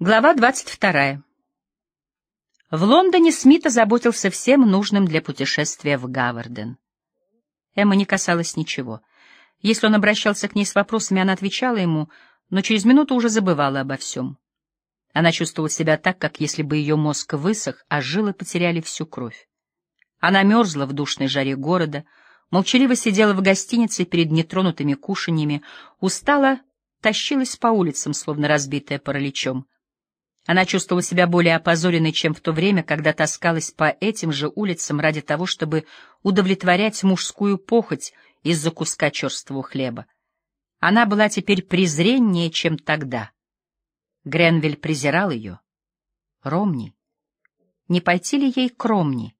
Глава 22. В Лондоне Смит озаботился всем нужным для путешествия в Гаварден. Эмма не касалась ничего. Если он обращался к ней с вопросами, она отвечала ему, но через минуту уже забывала обо всем. Она чувствовала себя так, как если бы ее мозг высох, а жилы потеряли всю кровь. Она мерзла в душной жаре города, молчаливо сидела в гостинице перед нетронутыми кушаньями, устала, тащилась по улицам, словно разбитая параличом. Она чувствовала себя более опозоренной, чем в то время, когда таскалась по этим же улицам ради того, чтобы удовлетворять мужскую похоть из-за куска черствого хлеба. Она была теперь презреннее, чем тогда. Гренвиль презирал ее. Ромни. Не пойти ли ей к Ромни?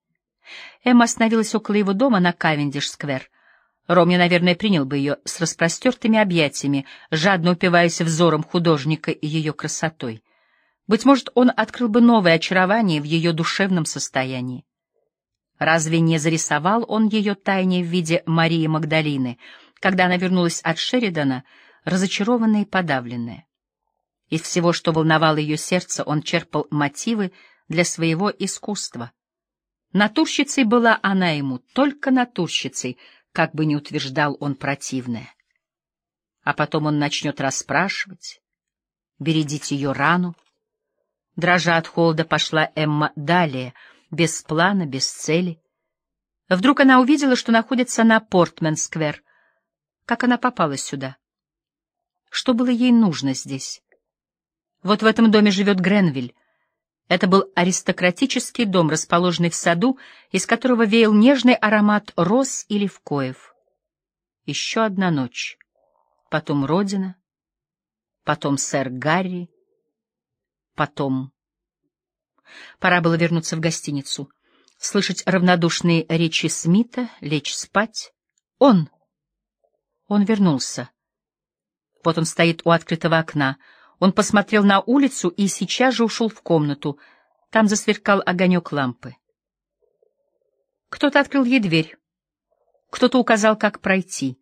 Эмма остановилась около его дома на Кавендиш-сквер. Ромни, наверное, принял бы ее с распростертыми объятиями, жадно упиваясь взором художника и ее красотой. Быть может, он открыл бы новое очарование в ее душевном состоянии. Разве не зарисовал он ее тайне в виде Марии Магдалины, когда она вернулась от Шеридана, разочарованная и подавленная? Из всего, что волновало ее сердце, он черпал мотивы для своего искусства. Натурщицей была она ему, только натурщицей, как бы ни утверждал он противное. А потом он начнет расспрашивать, бередить ее рану, Дрожа от холода, пошла Эмма далее, без плана, без цели. Вдруг она увидела, что находится на Портмен-сквер. Как она попала сюда? Что было ей нужно здесь? Вот в этом доме живет Гренвиль. Это был аристократический дом, расположенный в саду, из которого веял нежный аромат роз и левкоев. Еще одна ночь. Потом Родина. Потом сэр Гарри потом. Пора было вернуться в гостиницу, слышать равнодушные речи Смита, лечь спать. Он! Он вернулся. Вот он стоит у открытого окна. Он посмотрел на улицу и сейчас же ушел в комнату. Там засверкал огонек лампы. Кто-то открыл ей дверь. Кто-то указал, как пройти.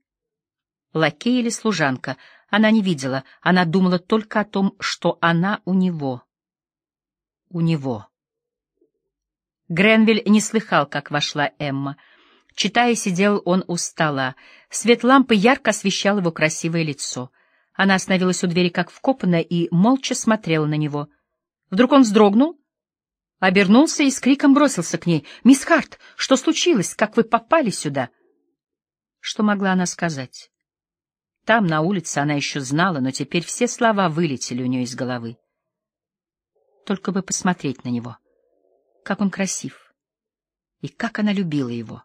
Лакей или служанка — она не видела, она думала только о том, что она у него. У него. Гренвиль не слыхал, как вошла Эмма. Читая, сидел он у стола. Свет лампы ярко освещал его красивое лицо. Она остановилась у двери, как вкопанная, и молча смотрела на него. Вдруг он вздрогнул, обернулся и с криком бросился к ней. «Мисс Харт, что случилось? Как вы попали сюда?» Что могла она сказать? Там, на улице, она еще знала, но теперь все слова вылетели у нее из головы. Только бы посмотреть на него. Как он красив. И как она любила его.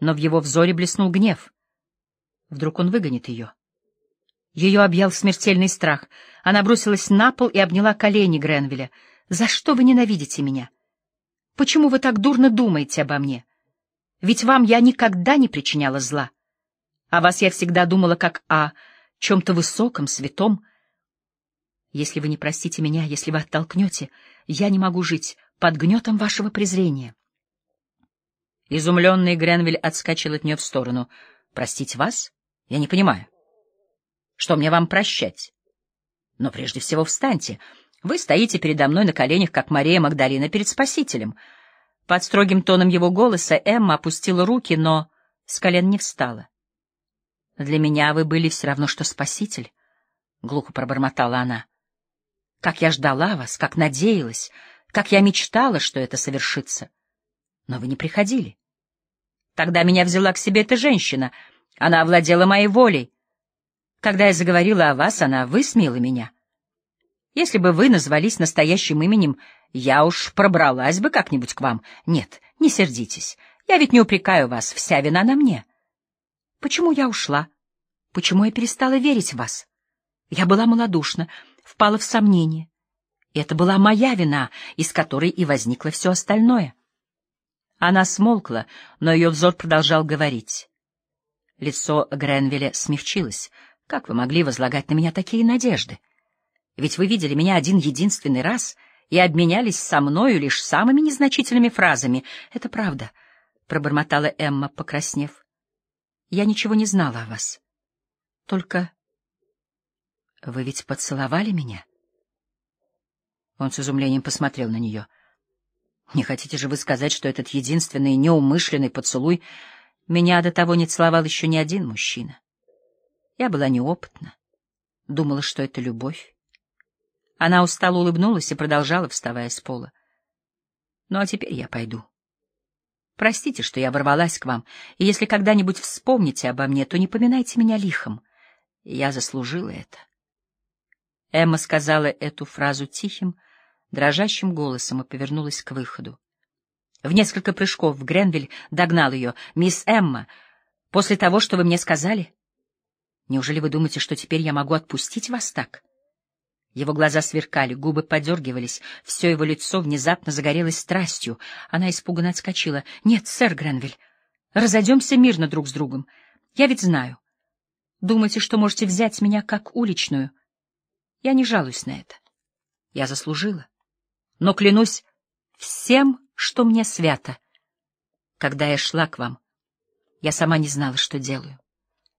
Но в его взоре блеснул гнев. Вдруг он выгонит ее. Ее объял смертельный страх. Она бросилась на пол и обняла колени Гренвилля. «За что вы ненавидите меня? Почему вы так дурно думаете обо мне? Ведь вам я никогда не причиняла зла». О вас я всегда думала как о чем-то высоком, святом. Если вы не простите меня, если вы оттолкнете, я не могу жить под гнетом вашего презрения. Изумленный Гренвиль отскочил от нее в сторону. — Простить вас? Я не понимаю. Что мне вам прощать? Но прежде всего встаньте. Вы стоите передо мной на коленях, как Мария Магдалина перед Спасителем. Под строгим тоном его голоса Эмма опустила руки, но с колен не встала. Для меня вы были все равно, что спаситель, — глухо пробормотала она. Как я ждала вас, как надеялась, как я мечтала, что это совершится. Но вы не приходили. Тогда меня взяла к себе эта женщина. Она овладела моей волей. Когда я заговорила о вас, она высмеяла меня. Если бы вы назвались настоящим именем, я уж пробралась бы как-нибудь к вам. Нет, не сердитесь. Я ведь не упрекаю вас, вся вина на мне. Почему я ушла? Почему я перестала верить в вас? Я была малодушна, впала в сомнение. Это была моя вина, из которой и возникло все остальное. Она смолкла, но ее взор продолжал говорить. Лицо Гренвилля смягчилось. «Как вы могли возлагать на меня такие надежды? Ведь вы видели меня один единственный раз и обменялись со мною лишь самыми незначительными фразами. Это правда», — пробормотала Эмма, покраснев. Я ничего не знала о вас. Только... Вы ведь поцеловали меня? Он с изумлением посмотрел на нее. «Не хотите же вы сказать, что этот единственный неумышленный поцелуй меня до того не целовал еще ни один мужчина? Я была неопытна, думала, что это любовь. Она устало улыбнулась и продолжала, вставая с пола. «Ну а теперь я пойду. Простите, что я ворвалась к вам, и если когда-нибудь вспомните обо мне, то не поминайте меня лихом. Я заслужила это». Эмма сказала эту фразу тихим, дрожащим голосом и повернулась к выходу. В несколько прыжков Гренвиль догнал ее. «Мисс Эмма, после того, что вы мне сказали, неужели вы думаете, что теперь я могу отпустить вас так?» Его глаза сверкали, губы подергивались, все его лицо внезапно загорелось страстью. Она испуганно отскочила. — Нет, сэр Гренвиль, разойдемся мирно друг с другом. Я ведь знаю. Думаете, что можете взять меня как уличную? Я не жалуюсь на это. Я заслужила. Но клянусь всем, что мне свято. Когда я шла к вам, я сама не знала, что делаю.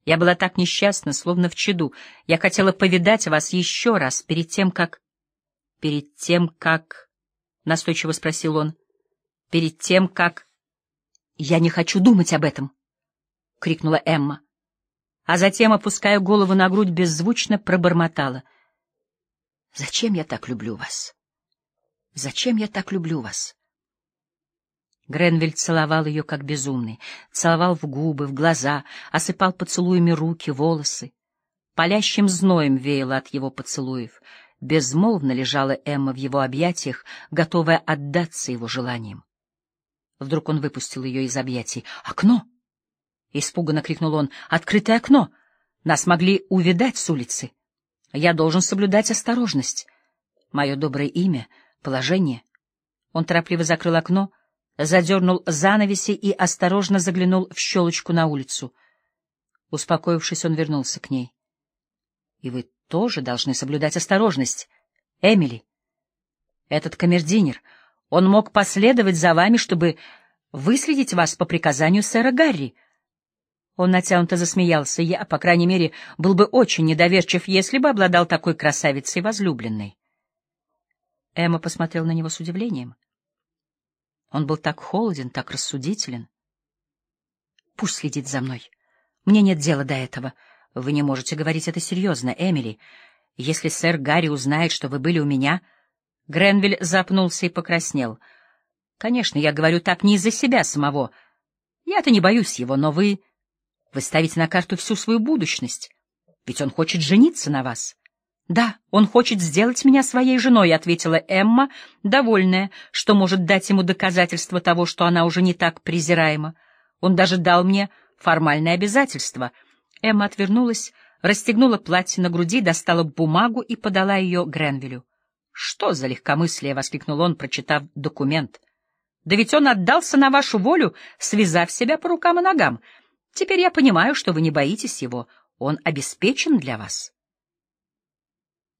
Я была так несчастна, словно в чаду. Я хотела повидать вас еще раз, перед тем, как... — Перед тем, как... — настойчиво спросил он. — Перед тем, как... — Я не хочу думать об этом! — крикнула Эмма. А затем, опуская голову на грудь, беззвучно пробормотала. — Зачем я так люблю вас? Зачем я так люблю вас? Гренвиль целовал ее как безумный, целовал в губы, в глаза, осыпал поцелуями руки, волосы. Палящим зноем веяло от его поцелуев. Безмолвно лежала Эмма в его объятиях, готовая отдаться его желаниям. Вдруг он выпустил ее из объятий. «Окно!» — испуганно крикнул он. «Открытое окно! Нас могли увидать с улицы. Я должен соблюдать осторожность. Мое доброе имя, положение». Он торопливо закрыл окно, — задернул занавеси и осторожно заглянул в щелочку на улицу. Успокоившись, он вернулся к ней. — И вы тоже должны соблюдать осторожность, Эмили. Этот камердинер, он мог последовать за вами, чтобы выследить вас по приказанию сэра Гарри. Он натянуто засмеялся. Я, по крайней мере, был бы очень недоверчив, если бы обладал такой красавицей возлюбленной. Эмма посмотрела на него с удивлением. Он был так холоден, так рассудителен. Пусть следит за мной. Мне нет дела до этого. Вы не можете говорить это серьезно, Эмили. Если сэр Гарри узнает, что вы были у меня... Гренвиль запнулся и покраснел. Конечно, я говорю так не из-за себя самого. Я-то не боюсь его, но вы... Вы ставите на карту всю свою будущность. Ведь он хочет жениться на вас. «Да, он хочет сделать меня своей женой», — ответила Эмма, довольная, что может дать ему доказательство того, что она уже не так презираема. Он даже дал мне формальное обязательство. Эмма отвернулась, расстегнула платье на груди, достала бумагу и подала ее Гренвилю. «Что за легкомыслие?» — воскликнул он, прочитав документ. «Да ведь он отдался на вашу волю, связав себя по рукам и ногам. Теперь я понимаю, что вы не боитесь его. Он обеспечен для вас».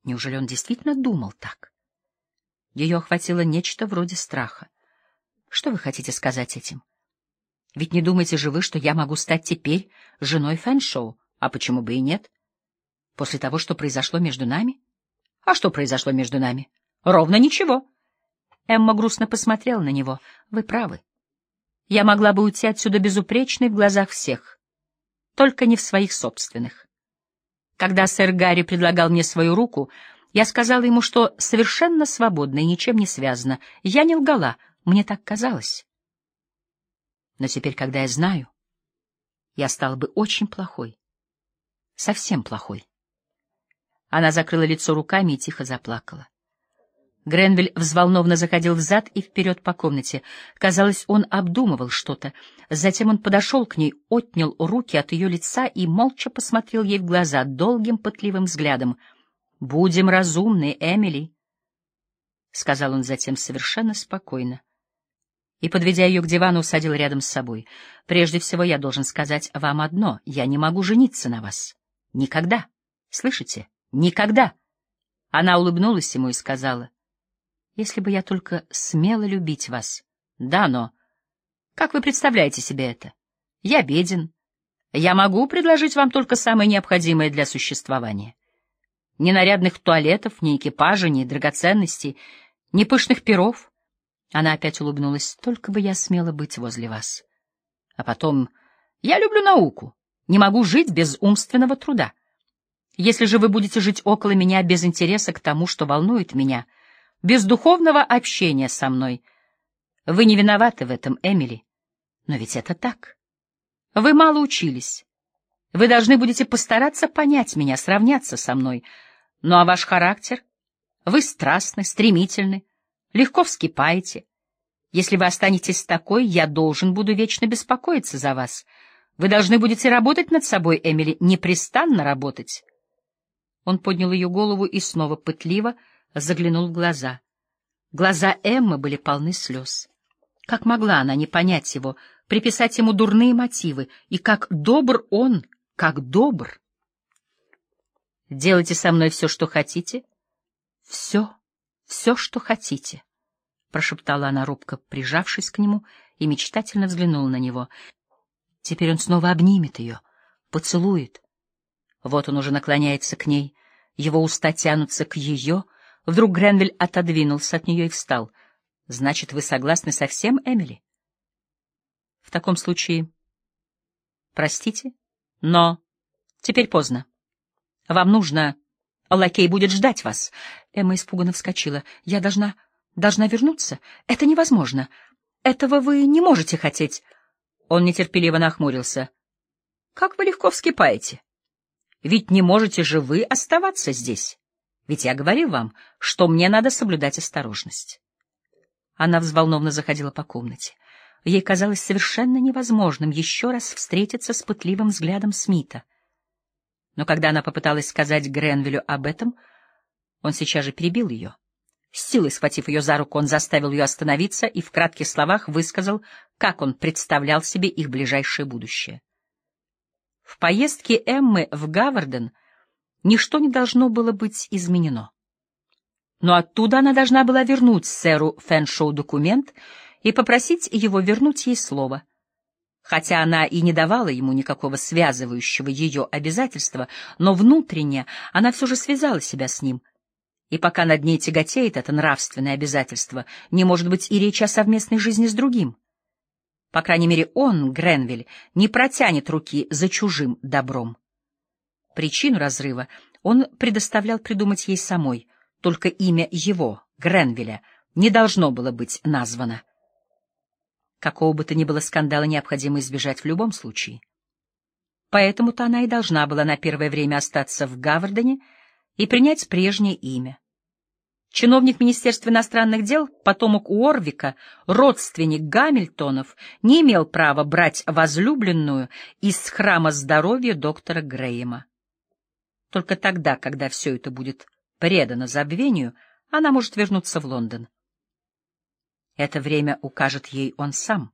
Неужели он действительно думал так? Ее охватило нечто вроде страха. Что вы хотите сказать этим? Ведь не думаете же вы, что я могу стать теперь женой Фэншоу? А почему бы и нет? После того, что произошло между нами? А что произошло между нами? Ровно ничего. Эмма грустно посмотрела на него. Вы правы. Я могла бы уйти отсюда безупречной в глазах всех, только не в своих собственных. Когда сэр Гарри предлагал мне свою руку, я сказала ему, что совершенно свободна и ничем не связана. Я не лгала, мне так казалось. Но теперь, когда я знаю, я стала бы очень плохой. Совсем плохой. Она закрыла лицо руками и тихо заплакала. Гренвиль взволнованно заходил взад и вперед по комнате. Казалось, он обдумывал что-то. Затем он подошел к ней, отнял руки от ее лица и молча посмотрел ей в глаза долгим пытливым взглядом. «Будем разумны, Эмили», — сказал он затем совершенно спокойно. И, подведя ее к дивану, усадил рядом с собой. «Прежде всего я должен сказать вам одно. Я не могу жениться на вас. Никогда. Слышите? Никогда!» Она улыбнулась ему и сказала, если бы я только смела любить вас. Да, но... Как вы представляете себе это? Я беден. Я могу предложить вам только самое необходимое для существования. Ни нарядных туалетов, ни экипажа, ни драгоценностей. ни пышных перов. Она опять улыбнулась. Только бы я смела быть возле вас. А потом, я люблю науку, не могу жить без умственного труда. Если же вы будете жить около меня без интереса к тому, что волнует меня, без духовного общения со мной, вы не виноваты в этом, Эмили. Но ведь это так. Вы мало учились. Вы должны будете постараться понять меня, сравняться со мной. Ну а ваш характер? Вы страстны, стремительны, легко вскипаете. Если вы останетесь такой, я должен буду вечно беспокоиться за вас. Вы должны будете работать над собой, Эмили, непрестанно работать. Он поднял ее голову и снова пытливо заглянул в глаза. Глаза Эммы были полны слез. Как могла она не понять его, приписать ему дурные мотивы, и как добр он, как добр. Делайте со мной все, что хотите. Все, все, что хотите, — прошептала она робко, прижавшись к нему, и мечтательно взглянула на него. Теперь он снова обнимет ее, поцелует. Вот он уже наклоняется к ней, его уста тянутся к ее. Вдруг Гренвиль отодвинулся от нее и встал. — Значит, вы согласны со всем, Эмили? — В таком случае... Простите, но теперь поздно. Вам нужно... Лакей будет ждать вас. Эмма испуганно вскочила. Я должна... должна вернуться? Это невозможно. Этого вы не можете хотеть. Он нетерпеливо нахмурился. — Как вы легко вскипаете? Ведь не можете же вы оставаться здесь. Ведь я говорил вам, что мне надо соблюдать осторожность. Она взволнованно заходила по комнате. Ей казалось совершенно невозможным еще раз встретиться с пытливым взглядом Смита. Но когда она попыталась сказать Гренвилю об этом, он сейчас же перебил ее. С силой схватив ее за руку, он заставил ее остановиться и в кратких словах высказал, как он представлял себе их ближайшее будущее. В поездке Эммы в Гаварден ничто не должно было быть изменено. Но оттуда она должна была вернуть сэру Фэншоу документ и попросить его вернуть ей слово. Хотя она и не давала ему никакого связывающего ее обязательства, но внутренне она все же связала себя с ним. И пока над ней тяготеет это нравственное обязательство, не может быть и речи о совместной жизни с другим. По крайней мере, он, Гренвиль, не протянет руки за чужим добром. Причину разрыва он предоставлял придумать ей самой, только имя его, Гренвилля, не должно было быть названо. Какого бы то ни было скандала необходимо избежать в любом случае. Поэтому-то она и должна была на первое время остаться в Гавардене и принять прежнее имя. Чиновник Министерства иностранных дел, потомок Уорвика, родственник Гамильтонов, не имел права брать возлюбленную из храма здоровья доктора Грейема. Только тогда, когда все это будет предано забвению, она может вернуться в Лондон. Это время укажет ей он сам.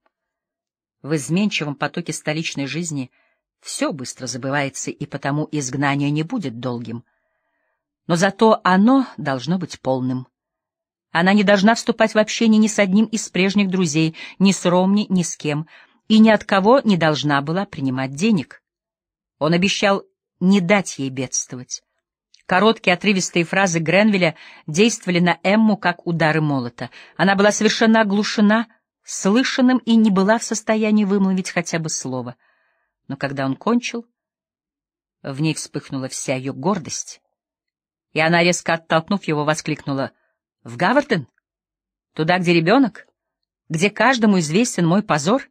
В изменчивом потоке столичной жизни все быстро забывается, и потому изгнание не будет долгим — но зато оно должно быть полным. Она не должна вступать в общение ни с одним из прежних друзей, ни с Ромни, ни с кем, и ни от кого не должна была принимать денег. Он обещал не дать ей бедствовать. Короткие отрывистые фразы Гренвилля действовали на Эмму как удары молота. Она была совершенно оглушена слышанным и не была в состоянии вымолвить хотя бы слово. Но когда он кончил, в ней вспыхнула вся ее гордость и она, резко оттолкнув его, воскликнула. — В Гаварден? Туда, где ребенок? Где каждому известен мой позор?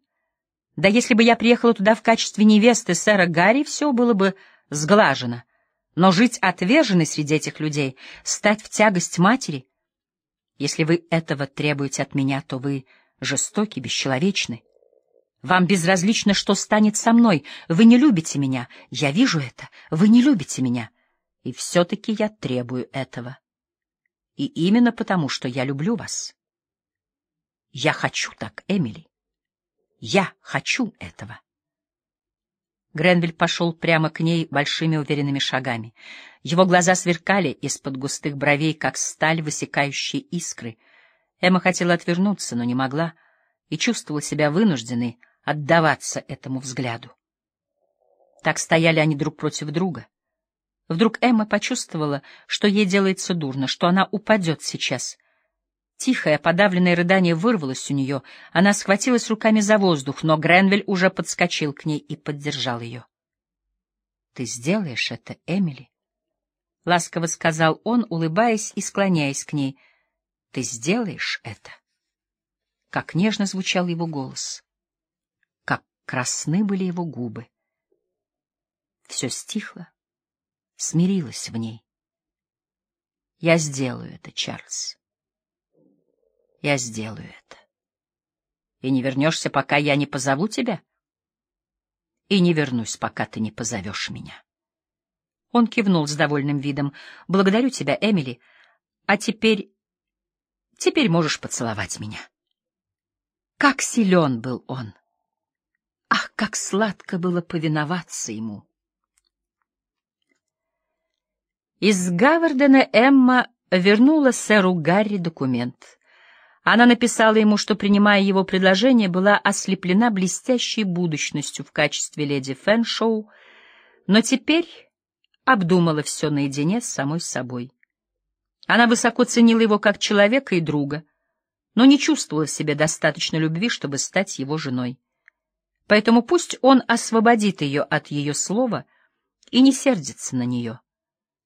Да если бы я приехала туда в качестве невесты сэра Гарри, все было бы сглажено. Но жить отверженной среди этих людей, стать в тягость матери... Если вы этого требуете от меня, то вы жестоки, бесчеловечны. Вам безразлично, что станет со мной. Вы не любите меня. Я вижу это. Вы не любите меня. И все-таки я требую этого. И именно потому, что я люблю вас. Я хочу так, Эмили. Я хочу этого. Гренвиль пошел прямо к ней большими уверенными шагами. Его глаза сверкали из-под густых бровей, как сталь, высекающие искры. Эмма хотела отвернуться, но не могла, и чувствовала себя вынужденной отдаваться этому взгляду. Так стояли они друг против друга — Вдруг Эмма почувствовала, что ей делается дурно, что она упадет сейчас. Тихое, подавленное рыдание вырвалось у нее. Она схватилась руками за воздух, но Гренвиль уже подскочил к ней и поддержал ее. — Ты сделаешь это, Эмили? — ласково сказал он, улыбаясь и склоняясь к ней. — Ты сделаешь это? Как нежно звучал его голос. Как красны были его губы. Все стихло, смирилось в ней. — Я сделаю это, Чарльз. Я сделаю это. И не вернешься, пока я не позову тебя? И не вернусь, пока ты не позовешь меня. Он кивнул с довольным видом. Благодарю тебя, Эмили. А теперь... Теперь можешь поцеловать меня. Как силен был он! Ах, как сладко было повиноваться ему! Из Гавардена Эмма вернула сэру Гарри документ — она написала ему, что, принимая его предложение, была ослеплена блестящей будущностью в качестве леди Фэншоу, но теперь обдумала все наедине с самой собой. Она высоко ценила его как человека и друга, но не чувствовала в себе достаточно любви, чтобы стать его женой. Поэтому пусть он освободит ее от ее слова и не сердится на нее.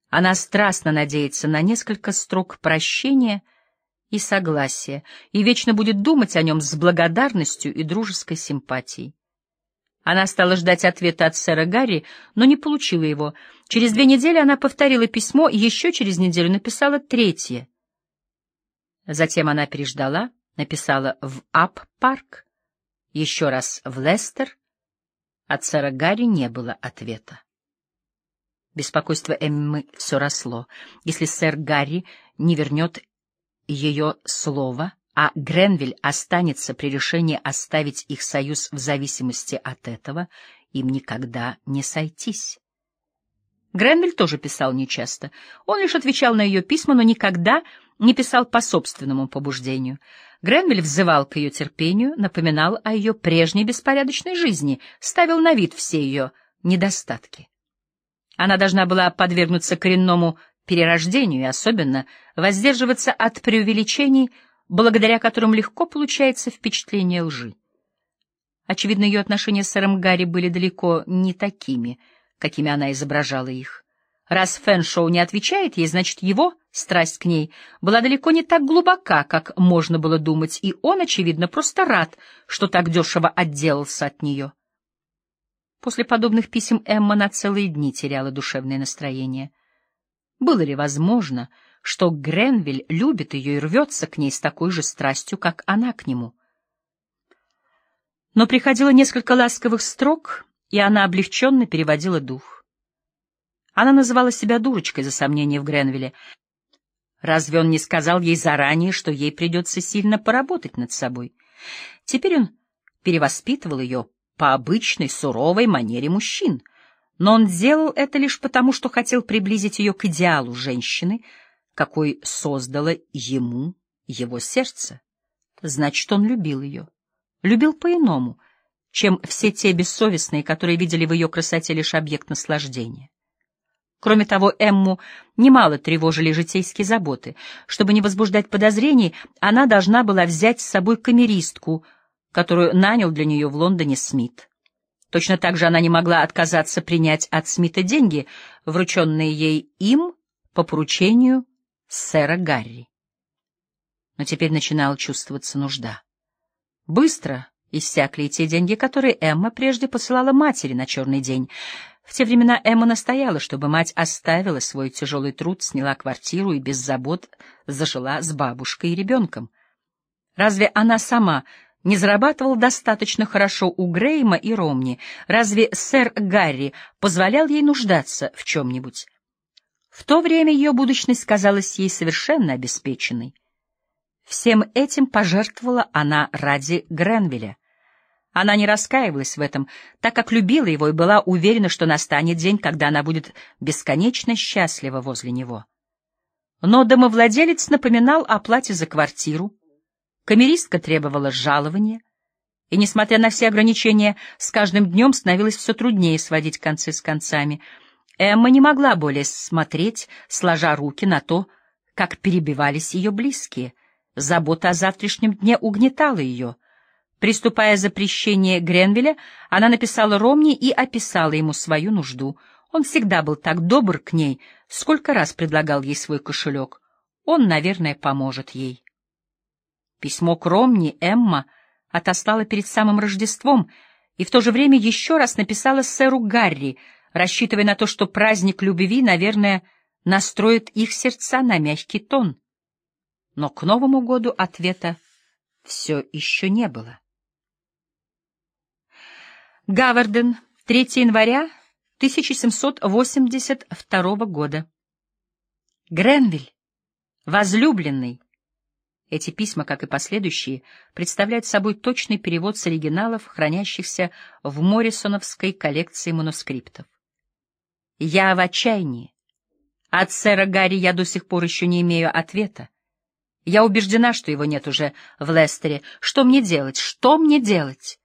Она страстно надеется на несколько строк прощения — и согласия, и вечно будет думать о нем с благодарностью и дружеской симпатией. Она стала ждать ответа от сэра Гарри, но не получила его. Через две недели она повторила письмо и еще через неделю написала третье. Затем она переждала, написала в Ап-парк, еще раз в Лестер. От сэра Гарри не было ответа. Беспокойство Эммы все росло. Если сэр Гарри не вернет ее слово, а Гренвиль останется при решении оставить их союз в зависимости от этого, им никогда не сойтись. Гренвиль тоже писал нечасто. Он лишь отвечал на ее письма, но никогда не писал по собственному побуждению. Гренвиль взывал к ее терпению, напоминал о ее прежней беспорядочной жизни, ставил на вид все ее недостатки. Она должна была подвергнуться коренному перерождению и особенно воздерживаться от преувеличений, благодаря которым легко получается впечатление лжи. Очевидно, ее отношения с сэром Гарри были далеко не такими, какими она изображала их. Раз Фэншоу не отвечает ей, значит, его страсть к ней была далеко не так глубока, как можно было думать, и он, очевидно, просто рад, что так дешево отделался от нее. После подобных писем Эмма на целые дни теряла душевное настроение — было ли возможно, что Гренвиль любит ее и рвется к ней с такой же страстью, как она к нему? Но приходило несколько ласковых строк, и она облегченно переводила дух. Она называла себя дурочкой за сомнение в Гренвилле. Разве он не сказал ей заранее, что ей придется сильно поработать над собой? Теперь он перевоспитывал ее по обычной суровой манере мужчин — но он делал это лишь потому, что хотел приблизить ее к идеалу женщины, какой создало ему его сердце. Значит, он любил ее. Любил по-иному, чем все те бессовестные, которые видели в ее красоте лишь объект наслаждения. Кроме того, Эмму немало тревожили житейские заботы. Чтобы не возбуждать подозрений, она должна была взять с собой камеристку, которую нанял для нее в Лондоне Смит. Точно так же она не могла отказаться принять от Смита деньги, врученные ей им по поручению сэра Гарри. Но теперь начинала чувствоваться нужда. Быстро иссякли те деньги, которые Эмма прежде посылала матери на черный день. В те времена Эмма настояла, чтобы мать оставила свой тяжелый труд, сняла квартиру и без забот зажила с бабушкой и ребенком. Разве она сама не зарабатывал достаточно хорошо у Грейма и Ромни. Разве сэр Гарри позволял ей нуждаться в чем-нибудь? В то время ее будущность казалась ей совершенно обеспеченной. Всем этим пожертвовала она ради Гренвилля. Она не раскаивалась в этом, так как любила его и была уверена, что настанет день, когда она будет бесконечно счастлива возле него. Но домовладелец напоминал о плате за квартиру, Камеристка требовала жалования, и, несмотря на все ограничения, с каждым днем становилось все труднее сводить концы с концами. Эмма не могла более смотреть, сложа руки на то, как перебивались ее близкие. Забота о завтрашнем дне угнетала ее. Приступая запрещение Гренвилля, она написала Ромни и описала ему свою нужду. Он всегда был так добр к ней, сколько раз предлагал ей свой кошелек. Он, наверное, поможет ей. Письмо к Ромни Эмма отослала перед самым Рождеством и в то же время еще раз написала сэру Гарри, рассчитывая на то, что праздник любви, наверное, настроит их сердца на мягкий тон. Но к Новому году ответа все еще не было. Гаварден, 3 января 1782 года. Гренвиль, возлюбленный. Эти письма, как и последующие, представляют собой точный перевод с оригиналов, хранящихся в Моррисоновской коллекции манускриптов. Я в отчаянии. От сэра Гарри я до сих пор еще не имею ответа. Я убеждена, что его нет уже в Лестере. Что мне делать? Что мне делать?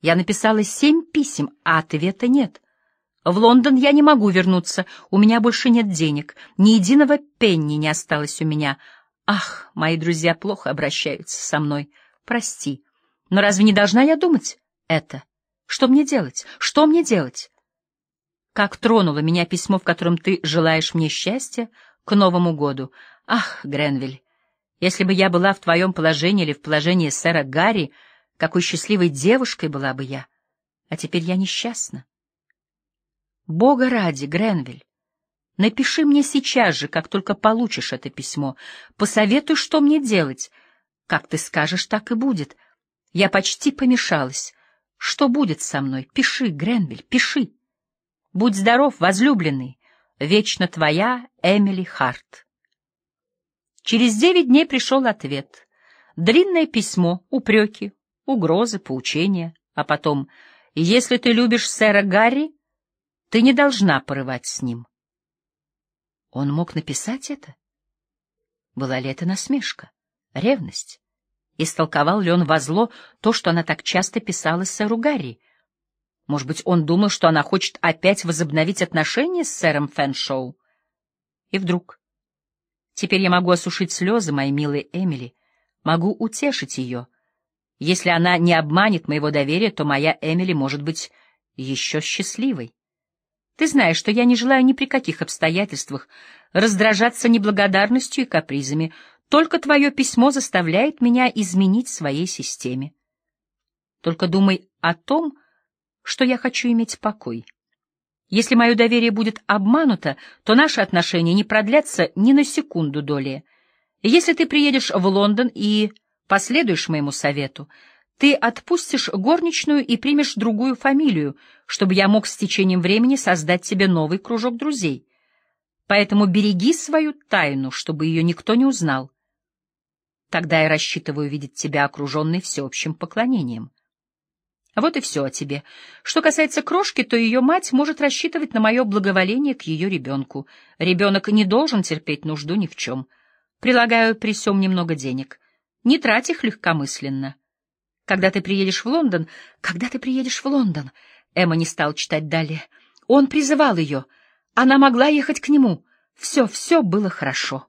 Я написала семь писем, а ответа нет. В Лондон я не могу вернуться, у меня больше нет денег, ни единого пенни не осталось у меня. Ах, мои друзья плохо обращаются со мной, прости. Но разве не должна я думать это? Что мне делать? Что мне делать? Как тронуло меня письмо, в котором ты желаешь мне счастья к Новому году. Ах, Гренвиль, если бы я была в твоем положении или в положении сэра Гарри, какой счастливой девушкой была бы я. А теперь я несчастна. Бога ради, Гренвиль, напиши мне сейчас же, как только получишь это письмо. Посоветуй, что мне делать. Как ты скажешь, так и будет. Я почти помешалась. Что будет со мной? Пиши, Гренвиль, пиши. Будь здоров, возлюбленный. Вечно твоя Эмили Харт. Через девять дней пришел ответ. Длинное письмо, упреки, угрозы, поучения, а потом «Если ты любишь сэра Гарри, ты не должна порывать с ним». Он мог написать это? Была ли это насмешка, ревность? Истолковал ли он во зло то, что она так часто писала сэру Гарри? Может быть, он думал, что она хочет опять возобновить отношения с сэром Фэншоу? И вдруг... Теперь я могу осушить слезы моей милой Эмили, могу утешить ее — если она не обманет моего доверия, то моя Эмили может быть еще счастливой. Ты знаешь, что я не желаю ни при каких обстоятельствах раздражаться неблагодарностью и капризами. Только твое письмо заставляет меня изменить своей системе. Только думай о том, что я хочу иметь покой. Если мое доверие будет обмануто, то наши отношения не продлятся ни на секунду доли. Если ты приедешь в Лондон и последуешь моему совету, ты отпустишь горничную и примешь другую фамилию, чтобы я мог с течением времени создать себе новый кружок друзей. Поэтому береги свою тайну, чтобы ее никто не узнал. Тогда я рассчитываю видеть тебя окруженной всеобщим поклонением. Вот и все о тебе. Что касается крошки, то ее мать может рассчитывать на мое благоволение к ее ребенку. Ребенок не должен терпеть нужду ни в чем. Прилагаю при всем немного денег. Не трать их легкомысленно. Когда ты приедешь в Лондон... Когда ты приедешь в Лондон... Эмма не стал читать далее. Он призывал ее. Она могла ехать к нему. Все, все было хорошо.